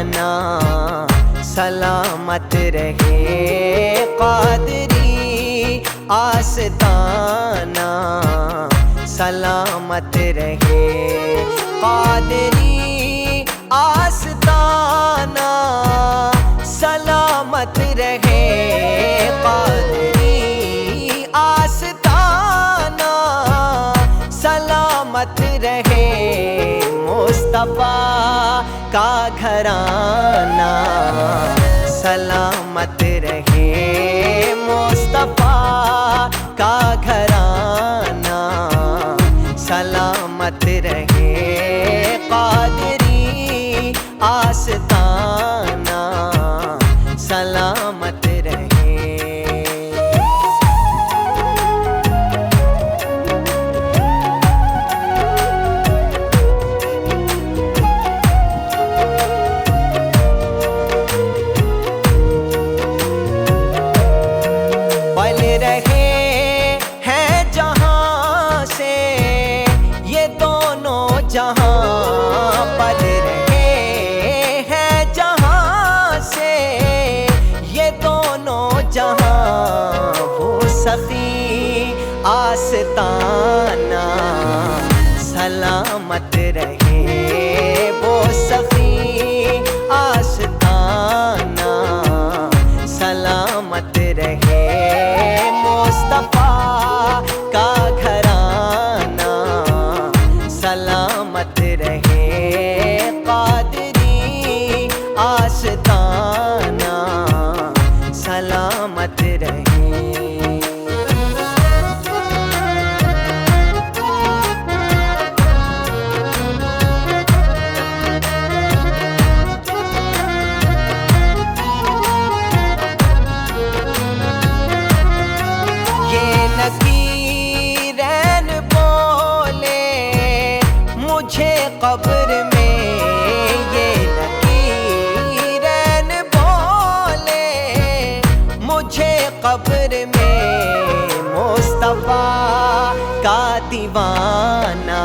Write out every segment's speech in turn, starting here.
آستانہ سلامت رہے، قادری، آستانہ۔ سلامت رہے، قادری، آستانہ۔ سلامت رہے، قادری، آستانہ۔ سلامت رہے، مصطفیٰ۔ کا گھرانہ سلامت رہے مصطفیٰ کا گھرانہ سلامت رہے قادری آستان جہاں وہ سخی آستانہ سلامت رہے، وہ سخی آستانہ سلامت رہے۔ مصطفیٰ کا گھرانہ سلامت رہے۔ قادری آستانہ دیوانہ،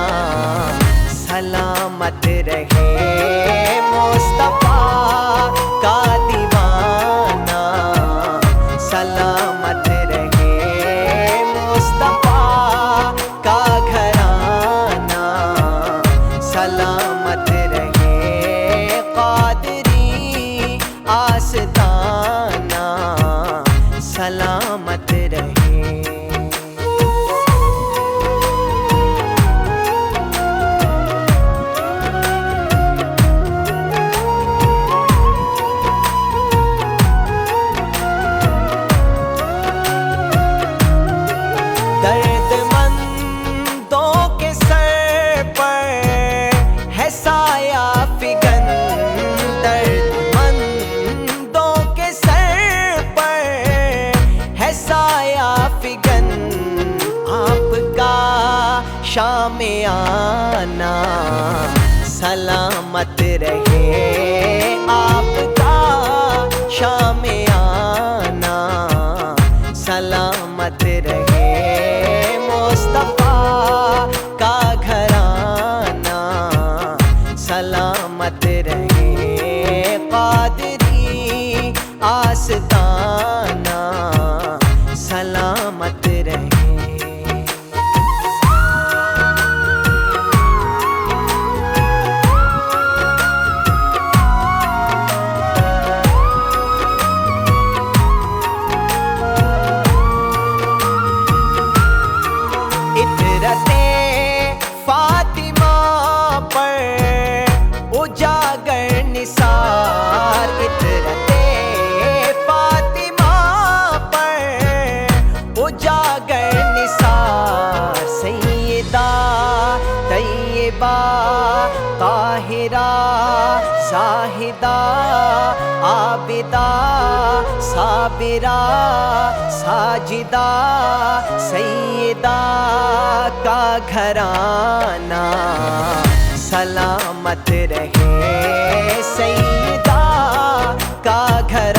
سلامت رہے مصطفیٰ کا دیوانہ۔ سلامت رہے مصطفیٰ کا گھرانہ۔ سلامت رہے قادری آستانہ۔ سلامت رہے شام آنا سلامت رہے آپ کا شام آنا سلامت عطرت فاطمہ پر اجاگر نثار عطرت فاطمہ پر اجاگر نثار سیدہ طیبہ طاہرہ زاہدہ عابدہ عابرہ ساجدہ سیدہ کا گھرانہ۔ سلامت رہے سیدہ کا گھر